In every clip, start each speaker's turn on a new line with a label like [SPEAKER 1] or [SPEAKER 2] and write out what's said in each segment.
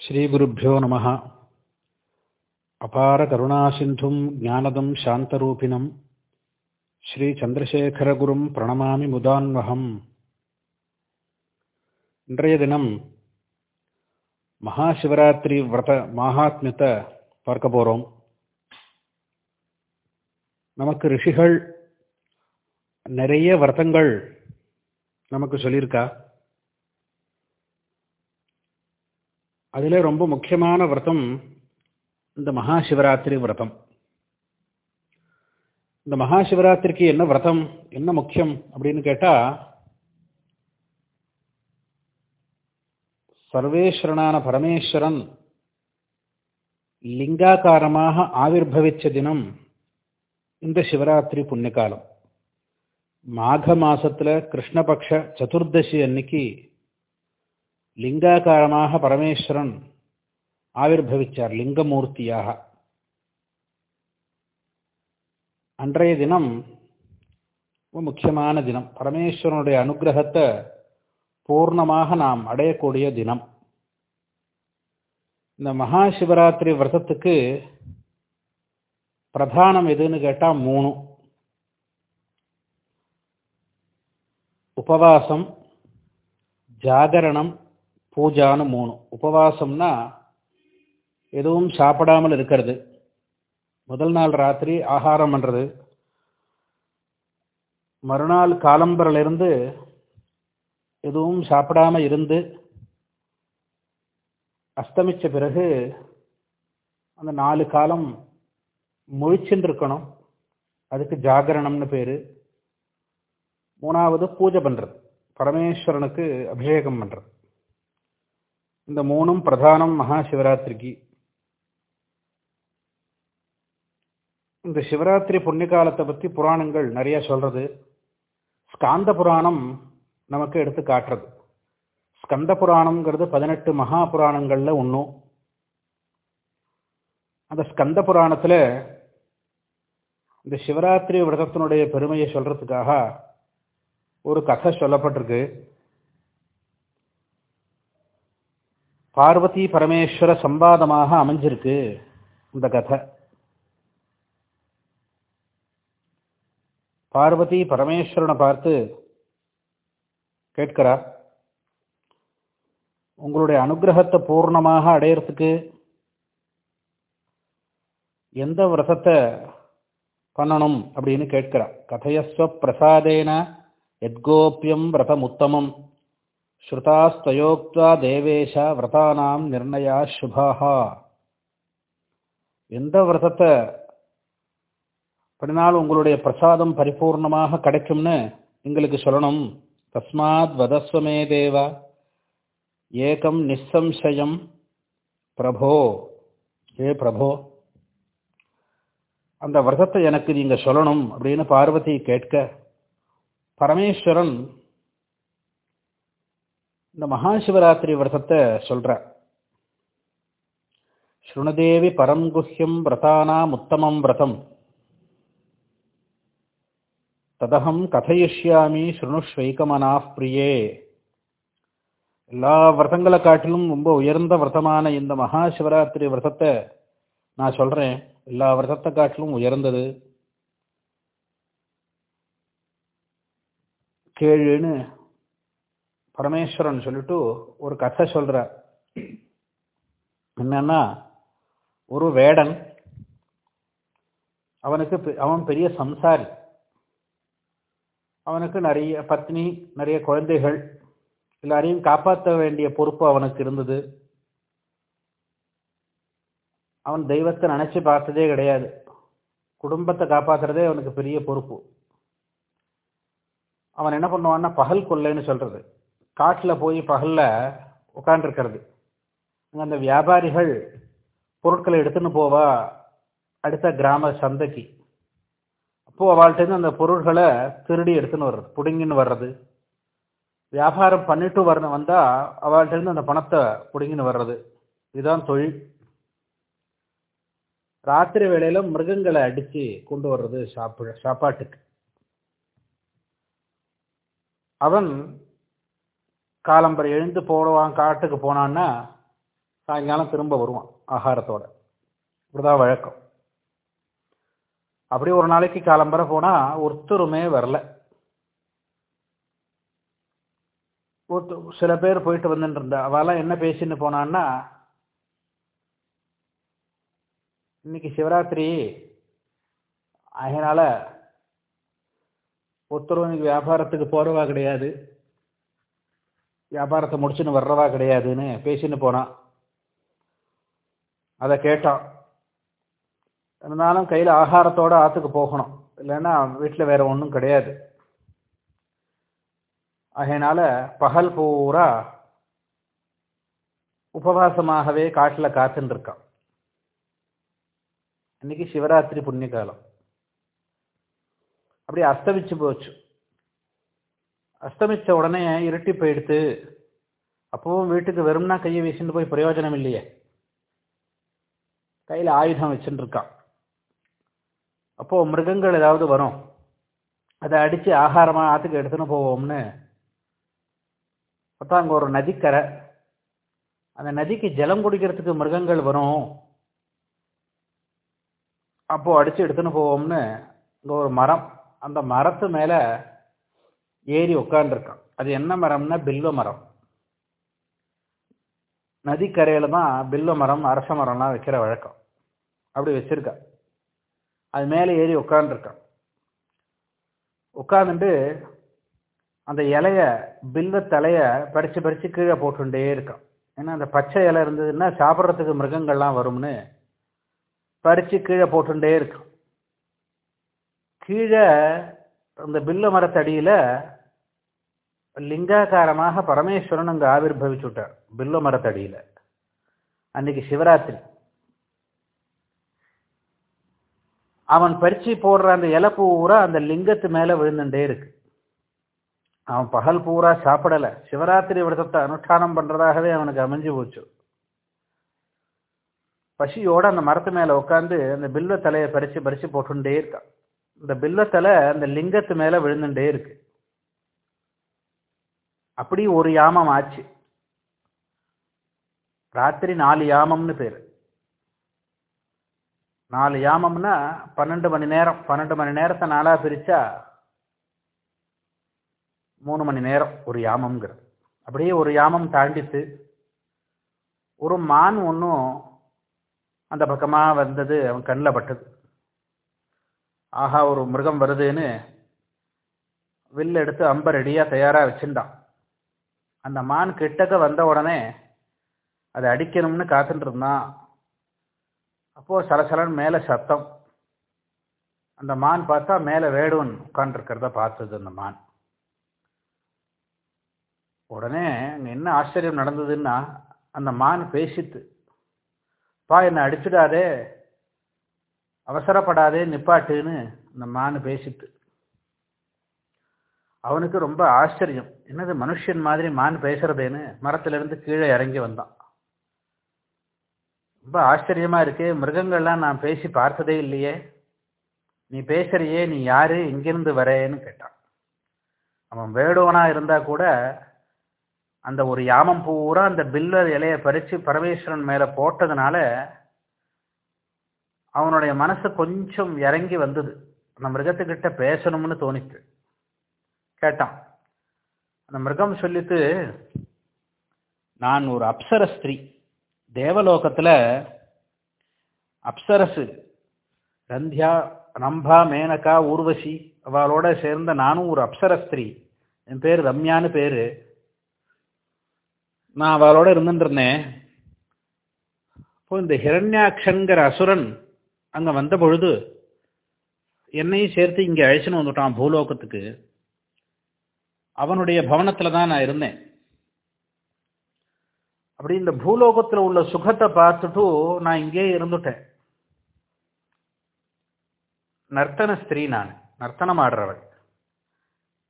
[SPEAKER 1] ஸ்ரீகுருப்போ நம. அபார கருணாசிந்தும் ஞானதம் சாந்தரூபிணம். ஸ்ரீ சந்திரசேகரகுரும் பிரணமாமி முதான்வகம். இன்றைய தினம் மகாசிவராத்திரி விரத மகாத்மியத்தை பார்க்க போகிறோம் நமக்கு ரிஷிகள் நிறைய விரதங்கள் நமக்கு சொல்லியிருக்கா? அதில் ரொம்ப முக்கியமான விரதம் இந்த மகாசிவராத்திரி விரதம். இந்த மகாசிவராத்திரிக்கு என்ன விரதம் என்ன முக்கியம் அப்படின்னு கேட்டால் சர்வேஸ்வரனான பரமேஸ்வரன் லிங்காகாரமாக ஆவிர்வவிச்ச தினம் இந்த சிவராத்திரி புண்ணியகாலம். மாக மாசத்துல கிருஷ்ணபக்ஷ சதுர்தசி அன்னைக்கு லிங்காகாரமாக பரமேஸ்வரன் ஆவிர்வவிச்சார் லிங்கமூர்த்தியாக. அன்றைய தினம் முக்கியமான தினம். பரமேஸ்வரனுடைய அனுகிரகத்தை பூர்ணமாக நாம் அடையக்கூடிய தினம். இந்த மகா சிவராத்திரி விரதத்துக்கு பிரதானம் எதுன்னு கேட்டால் மூணு. உபவாசம் ஜாகரணம் பூஜான்னு மூணு. உபவாசம்னா எதுவும் சாப்பிடாமல் இருக்கிறது. முதல் நாள் ராத்திரி ஆகாரம் பண்ணுறது மறுநாள் காலம்பரிலிருந்து எதுவும் சாப்பிடாமல் இருந்து அஸ்தமித்த பிறகு அந்த நாலு காலம் முழிச்சுட்டு இருக்கணும் அதுக்கு ஜாகரணம்னு பேர். மூணாவது பூஜை பண்ணுறது பரமேஸ்வரனுக்கு அபிஷேகம் பண்ணுறது இந்த மூணும் பிரதானம் மகாசிவராத்திரிக்கு இந்த சிவராத்திரி புண்ணிய காலத்தை பற்றி புராணங்கள் நிறைய சொல்கிறது ஸ்காந்த புராணம் நமக்கு எடுத்து காட்டுறது. ஸ்கந்த புராணம்ங்கிறது பதினெட்டு மகா புராணங்களில் ஒன்றும் அந்த ஸ்கந்த புராணத்தில் இந்த சிவராத்திரி விரதத்தினுடைய பெருமையை சொல்கிறதுக்காக ஒரு கதை சொல்லப்பட்டிருக்கு. பார்வதி பரமேஸ்வர சம்பாதமாக அமைஞ்சிருக்கு இந்த கதை. பார்வதி பரமேஸ்வரனை பார்த்து கேட்கிறா உங்களுடைய அனுகிரகத்தை பூர்ணமாக அடையிறதுக்கு எந்த விரதத்தை பண்ணணும்? அப்படின்னு கேட்கிறா கதையஸ்வ பிரசாதேன எத்கோப்பியம் விரதமுத்தமம். ஸ்ருதாஸ்தயோக்தா தேவேஷ விரதானாம் நிர்ணயா சுபாகா எந்த விரதத்தை பண்ணினால் உங்களுடைய பிரசாதம் பரிபூர்ணமாக கிடைக்கும்னு எங்களுக்கு சொல்லணும். தஸ்மாத் வதஸ்வமே தேவ. ஏகம் நிசம்சயம் பிரபோ. ஏ பிரபோ. அந்த விரதத்தை எனக்கு நீங்கள் சொல்லணும் அப்படின்னு பார்வதி கேட்க பரமேஸ்வரன் இந்த மகாசிவராத்திரி விரதத்தை சொல்ற. ஸ்ருணதேவி பரம் குஹ்யம் விரதானாம் உத்தமம் விரதம். ததகம் கதையிஷ்யாமி ஸ்ருணுஷ்வைகமனா பிரியே. எல்லா விரதங்களை காட்டிலும் ரொம்ப உயர்ந்த விரதமான இந்த மகா சிவராத்திரி விரதத்தை நான் சொல்கிறேன் எல்லா விரதத்தை காட்டிலும் உயர்ந்தது. கேளுன்னு பரமேஸ்வரன் சொல்லிட்டு ஒரு கதை சொல்ற என்னன்னா ஒரு வேடன் அவனுக்கு அவன் பெரிய சம்சாரி. அவனுக்கு நிறைய பத்னி நிறைய குழந்தைகள் எல்லாரையும் காப்பாற்ற வேண்டிய பொறுப்பு அவனுக்கு இருந்தது. அவன் தெய்வத்தை நினைச்சு பார்த்ததே கிடையாது. குடும்பத்தை காப்பாத்துறதே அவனுக்கு பெரிய பொறுப்பு. அவன் என்ன பண்ணுவான்னா பகல் கொள்ளைன்னு சொல்றது. காட்டில் போய் பகலில் உட்காண்டிருக்கிறது அந்த வியாபாரிகள் பொருட்களை எடுத்துன்னு போவா அடுத்த கிராம சந்தைக்கு. அப்போது அவள்கிட்டேருந்து அந்த பொருள்களை திருடி எடுத்துன்னு வர்றது பிடுங்கின்னு வர்றது. வியாபாரம் பண்ணிட்டு வர வந்தால் அவள்கிட்டேருந்து அந்த பணத்தை பிடுங்கின்னு வர்றது. இதுதான் தொழில். ராத்திரி வேளையில் மிருகங்களை அடித்து கொண்டு வர்றது சாப்பிட சாப்பாட்டுக்கு. அவன் காலம்பரை எழுந்து போடுவான் காட்டுக்கு போனான்னா சாயங்காலம் திரும்ப வருவான் ஆகாரத்தோட. இப்படிதான் வழக்கம். அப்படி ஒரு நாளைக்கு காலம்பர போனால் ஒருத்தருமே வரல. ஒருத்த சில பேர் போயிட்டு வந்துட்டு இருந்தா அவெல்லாம் என்ன பேசின்னு போனான்னா இன்னைக்கு சிவராத்திரி அதனால ஒருத்தரும் இன்னைக்கு வியாபாரத்துக்கு போறவா கிடையாது. வியாபாரத்தை முடிச்சுன்னு வர்றவா கிடையாதுன்னு பேசின்னு போனான் அதை கேட்டான். இருந்தாலும் கையில் ஆகாரத்தோட ஆற்றுக்கு போகணும். இல்லைன்னா வீட்டில் வேற ஒன்றும் கிடையாது. அதனால் பகல் பூரா உபவாசமாகவே காட்டில் காத்துன்னு இருக்கான். இன்னைக்கு சிவராத்திரி புண்ணிய காலம் அப்படியே அஸ்தமிச்சு போச்சு. அஸ்தமிச்ச உடனே இருட்டி போயிடுத்து. அப்பவும் வீட்டுக்கு வெறும்னா கையை வீசிட்டு போய் பிரயோஜனம் இல்லையே. கையில் ஆயுதம் வச்சுட்டு இருக்கான். அப்போ மிருகங்கள் ஏதாவது வரும். அதை அடித்து ஆகாரமாக ஆற்றுக்கு எடுத்துன்னு போவோம்னு. பார்த்தா அங்கே ஒரு நதிக்கரை. அந்த நதிக்கு ஜலம் குடிக்கிறதுக்கு மிருகங்கள் வரும். அப்போது அடித்து எடுத்துன்னு போவோம்னு. இங்கே ஒரு மரம். அந்த மரத்து மேலே ஏறி உட்காந்துருக்கான் அது என்ன மரம்னா பில்வ மரம். நதிக்கரையில் தான் பில்வ மரம் அரச மரம்லாம் வைக்கிற வழக்கம். அப்படி வச்சிருக்கா. அது மேலே ஏறி உட்காந்துருக்கான் உட்காந்துட்டு அந்த இலைய பில்வ தலைய பறித்து பறித்து கீழே போட்டுட்டே இருக்கான். ஏன்னா அந்த பச்சை இலை இருந்ததுன்னா சாப்பிட்றதுக்கு மிருகங்கள்லாம் வரும்னு பறித்து கீழே போட்டுட்டே இருக்கான். கீழே அந்த பில்ல மரத்தடியில் லிங்காகாரமாக பரமேஸ்வரன் அங்கே ஆவிர்வவிச்சு பில்ல மரத்தடியில். அன்னைக்கு சிவராத்திரி. அவன் பறிச்சு போடுற அந்த இலை பூரா அந்த லிங்கத்து மேலே விழுந்துட்டே இருக்கு. அவன் பகல் பூரா சாப்பிடலை. சிவராத்திரி விரதத்தை அனுஷ்டானம் பண்ணுறதாகவே அவனுக்கு அமைஞ்சு போச்சு. பசியோட அந்த மரத்து மேலே உட்காந்து அந்த பில்வ தலையை பறித்து பறித்து போட்டுட்டே இருக்கான். இந்த பில்வத்தலை அந்த லிங்கத்து மேலே விழுந்துட்டே இருக்குது அப்படி ஒரு யாமம் ஆச்சு. ராத்திரி நாலு யாமம்னு பேர். நாலு யாமம்னா பன்னெண்டு மணி நேரம். பன்னெண்டு மணி நேரத்தை நாளாக பிரித்தா மூணு மணி நேரம் ஒரு யாமம்ங்கிறது. அப்படியே ஒரு யாமம் தாண்டித்து ஒரு மான் ஒன்றும் அந்த பக்கமாக வந்தது அவன் கண்ணில் பட்டது. ஆஹா ஒரு மிருகம் வருதுன்னு வில்ல எடுத்து அம்ப ரெடியாக தயாராக வச்சுட்டான் அந்த மான் கிட்டக்க வந்த உடனே அதை அடிக்கணும்னு காத்துட்டு இருந்தான். அப்போது சலசலன் மேலே சத்தம். அந்த மான் பார்த்தா மேலே வேடுவன் உட்காந்துருக்கிறத பார்த்தது அந்த மான். உடனே அங்கே என்ன ஆச்சரியம் நடந்ததுன்னா அந்த மான் பேசித்து பா என்னை அடிச்சிடாதே அவசரப்படாதே நிப்பாட்டுன்னு அந்த மான் பேசித்து அவனுக்கு ரொம்ப ஆச்சரியம். என்னது மனுஷன் மாதிரி மான் பேசுறதேன்னு மரத்திலிருந்து கீழே இறங்கி வந்தான். ரொம்ப ஆச்சரியமா இருக்கு மிருகங்கள்லாம் நான் பேசி பார்த்ததே இல்லையே. நீ பேசுறியே நீ யாரு எங்கிருந்து வரேன்னு கேட்டான். அவன் வேடுவனா இருந்தா கூட அந்த ஒரு யாமம் பூரா அந்த பில்லர் இலையை பறித்து பரமேஸ்வரன் மேலே போட்டதுனால அவனுடைய மனசு கொஞ்சம் இறங்கி வந்தது. அந்த மிருகத்துக்கிட்ட பேசணும்னு தோணிச்சு. கேட்டான். அந்த மிருகம் சொல்லிட்டு நான் ஒரு அப்சர ஸ்திரீ. தேவலோகத்தில் அப்சரசு ரந்தியா ரம்பா மேனகா ஊர்வசி அவளோட சேர்ந்த நானும் ஒரு அப்சர ஸ்திரீ. என் பேர் ரம்யான்னு பேர். நான் அவளோட இருந்துருந்தேன் இப்போ இந்த ஹிரண்யாட்சங்கிற அசுரன் அங்கே வந்த பொழுது என்னையும் சேர்த்து இங்கே அழைச்சின்னு வந்துட்டான் பூலோகத்துக்கு. அவனுடைய பவனத்தில் தான் நான் இருந்தேன். அப்படி இந்த பூலோகத்தில் உள்ள சுகத்தை பார்த்துட்டு நான் இங்கே இருந்துட்டேன். நர்த்தன ஸ்திரீ நான் நர்த்தனம் ஆடுறவள்.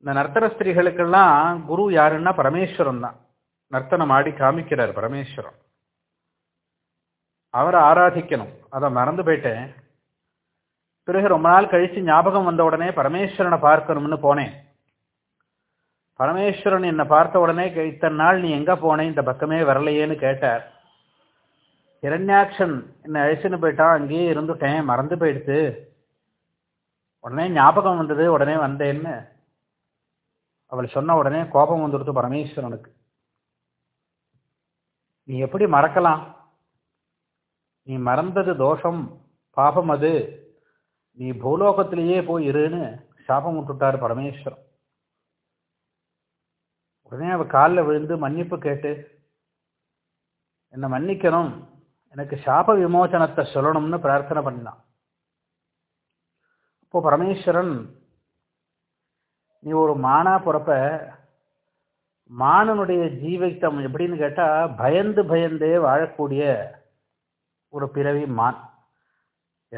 [SPEAKER 1] இந்த நர்த்தன ஸ்திரீகளுக்கெல்லாம் குரு யாருன்னா பரமேஸ்வரன் தான். நர்த்தனம் ஆடி காமிக்கிறார் பரமேஸ்வரன். அவரை ஆராதிக்கணும். அதை மறந்து போயிட்டேன். பிறகு ரொம்ப நாள் கழித்து ஞாபகம் வந்த உடனே பரமேஸ்வரனை பார்க்கணும்னு போனேன். பரமேஸ்வரன் என்னை பார்த்த உடனே இத்தனை நாள் நீ எங்கே போனேன் இந்த பக்கமே வரலையேன்னு கேட்டார். இரண்யாக்ஷன் என்னை அழிச்சுன்னு போயிட்டான் அங்கேயே இருந்துட்டேன் மறந்து போயிடுத்து. உடனே ஞாபகம் வந்தது உடனே வந்தேன்னு. அவள் சொன்ன உடனே கோபம் வந்துடுத்து பரமேஸ்வரனுக்கு. நீ எப்படி மறக்கலாம்? நீ மறந்தது தோஷம் பாபம் அது. நீ பூலோகத்திலேயே போய் இருன்னு சாபம் விட்டுட்டார் பரமேஸ்வரன். உடனே அவள் காலில் விழுந்து மன்னிப்பு கேட்டு என்னை மன்னிக்கணும். எனக்கு சாப விமோசனத்தை சொல்லணும்னு பிரார்த்தனை பண்ணான் அப்போ பரமேஸ்வரன் நீ ஒரு மானா பிறப்ப மானனுடைய ஜீவித்தம் எப்படின்னு கேட்டால் பயந்து பயந்தே வாழக்கூடிய ஒரு பிறவி மான்.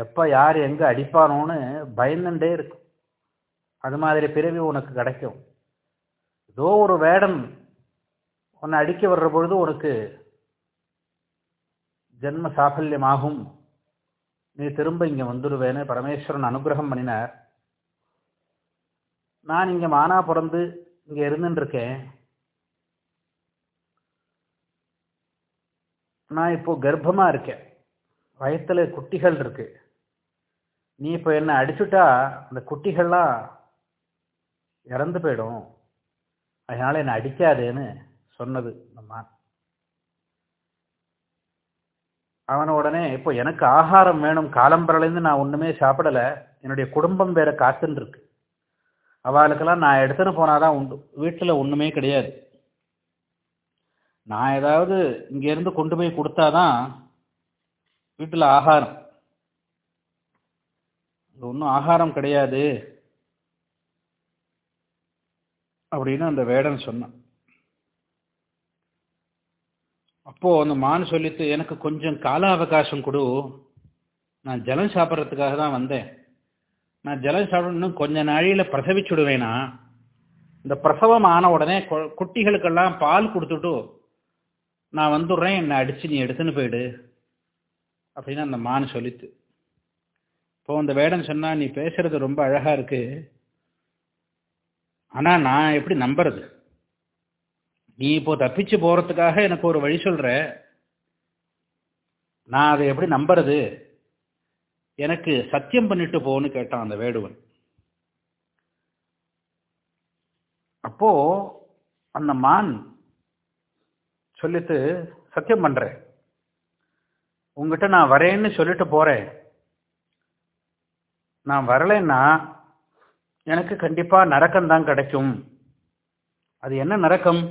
[SPEAKER 1] எப்போ யார் எங்கே அடிப்பானோன்னு பயந்துட்டே இருக்கும். அது மாதிரி பிறவி உனக்கு கிடைக்கும். ஏதோ ஒரு வேடம் உன்னை அடிக்க வர்ற பொழுது உனக்கு ஜென்ம சாஃபல்யமாகும். நீ திரும்ப இங்கே வந்துடுவேன்னு பரமேஸ்வரன் அனுகிரகம் பண்ணினார். நான் இங்கே மானா பிறந்து இங்கே இருந்துருக்கேன் நான் இப்போ கர்ப்பமாக இருக்கேன். வயத்தில் குட்டிகள் இருக்கு. நீ இப்போ என்னை அடிச்சுட்டா அந்த குட்டிகள்லாம் இறந்து போயிடும். அதனால என்னை அடிக்காதேன்னு சொன்னது நம்ம அவன உடனே இப்போ எனக்கு ஆகாரம் வேணும். காலம்பரலேருந்து நான் ஒன்றுமே சாப்பிடல. என்னுடைய குடும்பம் வேற காத்துன்னு இருக்கு அவளுக்கெல்லாம் நான் எடுத்துன்னு போனாதான் உண்டு. வீட்டில் ஒன்றுமே கிடையாது. நான் ஏதாவது இங்கேருந்து கொண்டு போய் கொடுத்தாதான் வீட்டில் ஆகாரம். ஒன்றும் ஆகாரம் கிடையாது. அப்படின்னு அந்த வேடன் சொன்னான். அப்போது அந்த மான் சொல்லித்து எனக்கு கொஞ்சம் கால அவகாசம் கொடு. நான் ஜலம் சாப்பிட்றதுக்காக தான் வந்தேன். நான் ஜலம் சாப்பிடணும் கொஞ்ச நாழியில பிரசவிச்சுடுவேனா இந்த பிரசவம் ஆன உடனே கு- குட்டிகளுக்கெல்லாம் பால் கொடுத்துட்டு நான் வந்துடுறேன். என்னை அடித்து நீ எடுத்துன்னு போயிடு. அப்படின்னு அந்த மான் சொல்லித்து இப்போ அந்த வேடன் சொன்னால் நீ பேசுகிறது ரொம்ப அழகாக இருக்குது ஆனால் நான் எப்படி நம்புறது? நீ இப்போ தப்பிச்சு போகிறதுக்காக எனக்கு ஒரு வழி சொல்கிற நான் அதை எப்படி நம்புறது? எனக்கு சத்தியம் பண்ணிட்டு போன்னு கேட்டான் அந்த வேடுவன். அப்போ அந்த மான் சொல்லிட்டு சத்தியம் பண்ணுறேன் உங்ககிட்ட நான் வரேன்னு சொல்லிட்டு போகிறேன் நான் வரலைன்னா எனக்கு கண்டிப்பாக நரக்கம்தான் கிடைக்கும். அது என்ன நரக்கம்?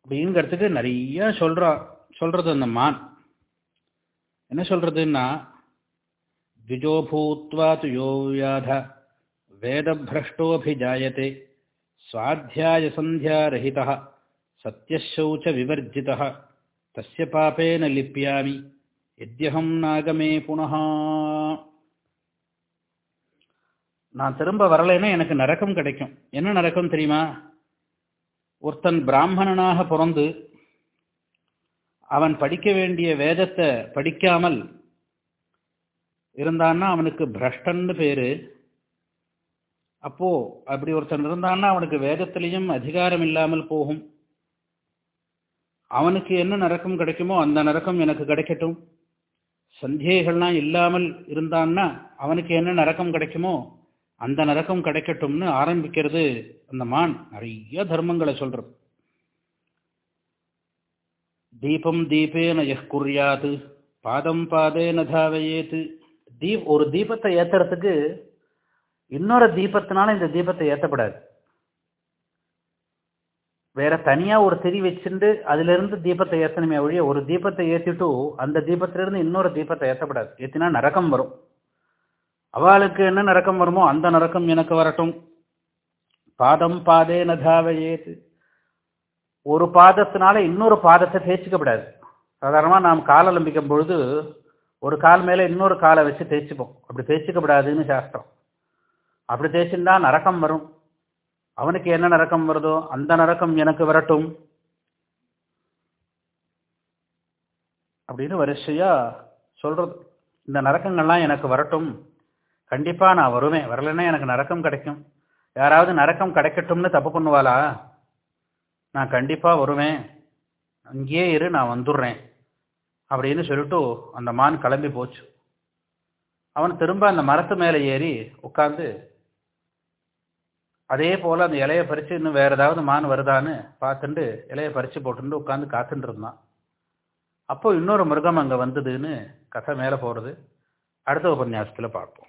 [SPEAKER 1] அப்படிங்கிறதுக்கு நிறைய சொல்கிறா சொல்கிறது அந்த மான். என்ன சொல்கிறதுன்னா த்விஜோ பூத்வா துயோ வியாத வேதபிரஷ்டோபிஜாயத்தை சுவாத்தியாய சந்தியாரஹிதா சத்தியசௌச்ச விவர்ஜிதா தஸ்ய பாபேன லிப்பியாமி எத்யகம் நாகமே புனகா நான் திரும்ப வரலைன்னா எனக்கு நரக்கம் கிடைக்கும். என்ன நரக்கம் தெரியுமா? ஒருத்தன் பிராமணனாக பிறந்து அவன் படிக்க வேண்டிய வேதத்தை படிக்காமல் இருந்தான்னா அவனுக்கு பிரஷ்டன்னு பேரு. அப்போ அப்படி ஒருத்தன் இருந்தான்னா அவனுக்கு வேதத்திலையும் அதிகாரம் இல்லாமல் போகும். அவனுக்கு என்ன நரக்கம் கிடைக்குமோ அந்த நரக்கம் எனக்கு கிடைக்கட்டும். சந்தேகங்கள்லாம் இல்லாமல் இருந்தான்னா அவனுக்கு என்ன நரக்கம் கிடைக்குமோ அந்த நரக்கம் கிடைக்கட்டும்னு ஆரம்பிக்கிறது அந்த மான். நிறைய தர்மங்களை சொல்றது. தீபம் தீபேன எஹ் குறியாது பாதம் பாதேன தாவையேத்து தீப் ஒரு தீபத்தை ஏத்துறதுக்கு இன்னொரு தீபத்தினால இந்த தீபத்தை ஏத்தப்படாது. வேற தனியா ஒரு திரி வச்சுட்டு அதுல இருந்து தீபத்தை ஏத்தணுமே ஒழிய ஒரு தீபத்தை ஏற்றிட்டு அந்த தீபத்திலிருந்து இன்னொரு தீபத்தை ஏற்றப்படாது ஏற்றினா நரக்கம் வரும். அவளுக்கு என்ன நரக்கம் வருமோ அந்த நரக்கம் எனக்கு வரட்டும். பாதம் பாதே நதாவையேது ஒரு பாதத்தினால இன்னொரு பாதத்தை தேய்ச்சிக்கப்படாது. சாதாரணமாக நாம் கால் அலம்பிக்கும் பொழுது ஒரு கால் மேலே இன்னொரு காலை வச்சு தேய்ச்சிப்போம். அப்படி தேய்ச்சிக்கப்படாதுன்னு சாஸ்திரம். அப்படி தேய்ச்சிருந்தா நரக்கம் வரும். அவனுக்கு என்ன நரக்கம் வருதோ அந்த நரக்கம் எனக்கு வரட்டும். அப்படின்னு வரிசையாக சொல்கிறது இந்த நரக்கங்கள்லாம் எனக்கு வரட்டும். கண்டிப்பா நான் வருவேன். வரலைன்னா எனக்கு நரக்கம் கிடைக்கும். யாராவது நரக்கம் கிடைக்கட்டும்னு தப்பு பண்ணுவாளா? நான் கண்டிப்பா வருவேன். அங்கேயே இரு நான் வந்துடுறேன். அப்படின்னு சொல்லிட்டு அந்த மான் கிளம்பி போச்சு. அவன் திரும்ப அந்த மரத்து மேலே ஏறி உட்காந்து அதே போல் அந்த இலையை பறித்து இன்னும் வேறு ஏதாவது மான் வருதான்னு பார்த்துட்டு இலையை பறித்து போட்டுட்டு உட்காந்து காத்துட்டு இருந்தான். அப்போ இன்னொரு மிருகம் அங்கே வந்ததுன்னு கதை மேலே போகிறது அடுத்த உபன்யாசத்தில் பார்ப்போம்.